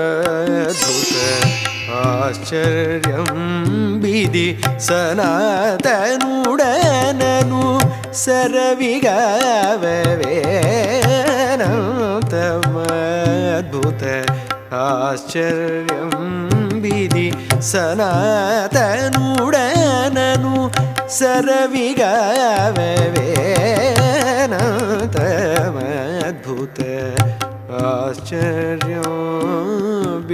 अनन्तमद्भुत आश्चर्यं विधि सनातनुडननु सरविगाववेनन्तमद्भुत आश्चर्यं विधि सनातनुडननु सरविगाववेनन्तमद्भुत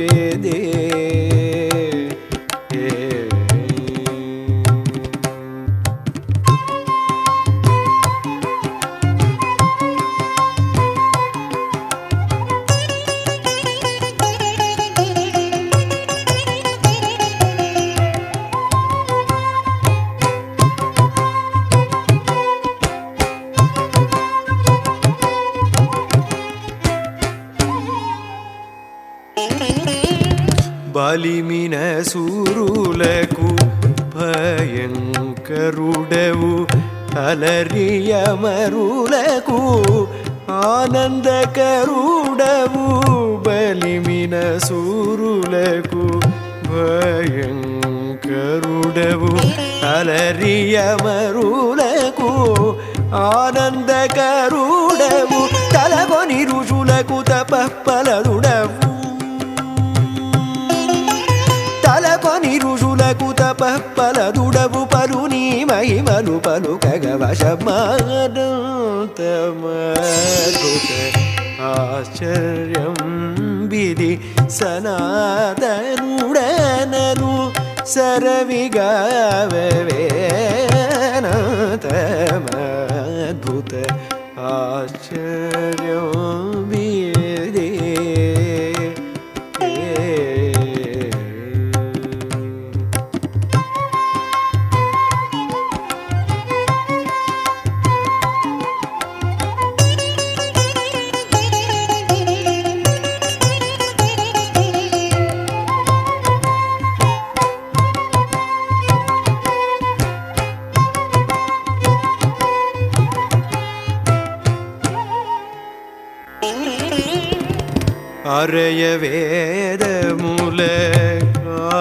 de ಬಲಿಮಿನ ಸೂರುಲಕು ಭಯಂಕರುಡವು ಅಲರಿಯ ಮರುಲಕು ಆನಂದ ಕರುಡವು ಬಲಿಮಿನ ಸೂರುಲಕು ಭಯಂಕರುಡವು ಅಲರಿಯ ಮರುಲಕು ಆನಂದ ಕರುಡವು ತಲಗೊನಿ ರುಜುಲಕು ತಪಪ್ಪಲದು మహిమలు పలుకగ వశమానంతమద్భుత ఆశ్చర్యం విధి సనాతనుడనను సరవిగావవేనంతమద్భుత అరయ వేదముల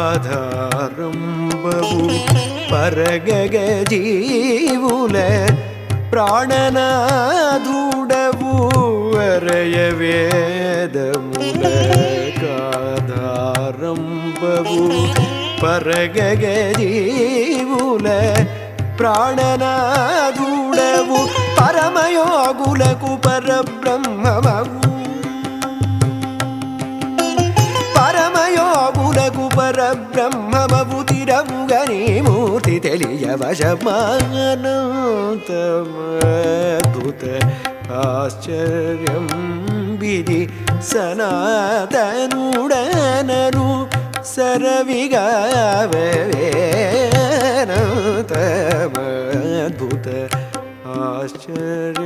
ఆధారంబవు పరగగ జీవుల ప్రాణనాదుడవు అరయ వేదముల ఆధారంబవు పరగగ జీవుల ప్రాణనాదుడవు పరమయోగులకు పరబ్రహ్మమవు పరమయోగులకు పరబ్రహ్మమవు తిరముగని మూర్తి తెలియవశమానంతమద్భుత ఆశ్చర్యం విధి సనాతనుడనను సరవిగావవేనంతమద్భుత ఆశ్చర్యం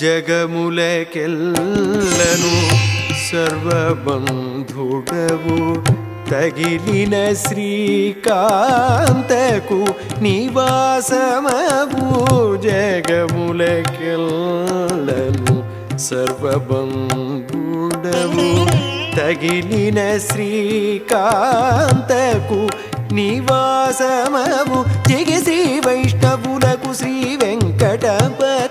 జగములకెల్లను సర్వబంధుడవు. తగిలిన శ్రీకాంతకు నివాసమవు. జగములకెల్లను సర్వబంధుడవు. తగిలిన శ్రీకాంతకు నివాసమవు. జగ శ్రీ వైష్ణవులకు శ్రీ వెంకటపతి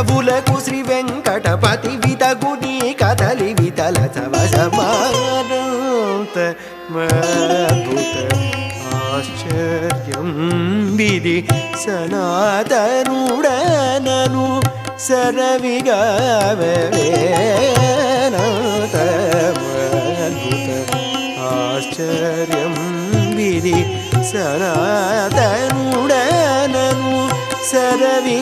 వైష్ణవులకు శ్రీ వెంకటపతి వితగుని కదలి వితల సవసమానంత మద్భుత ఆశ్చర్యం విధి సనాతనుడనను సరవిగవేనాతమద్భుత ఆశ్చర్యం విధి సనాతనుడనను सदवि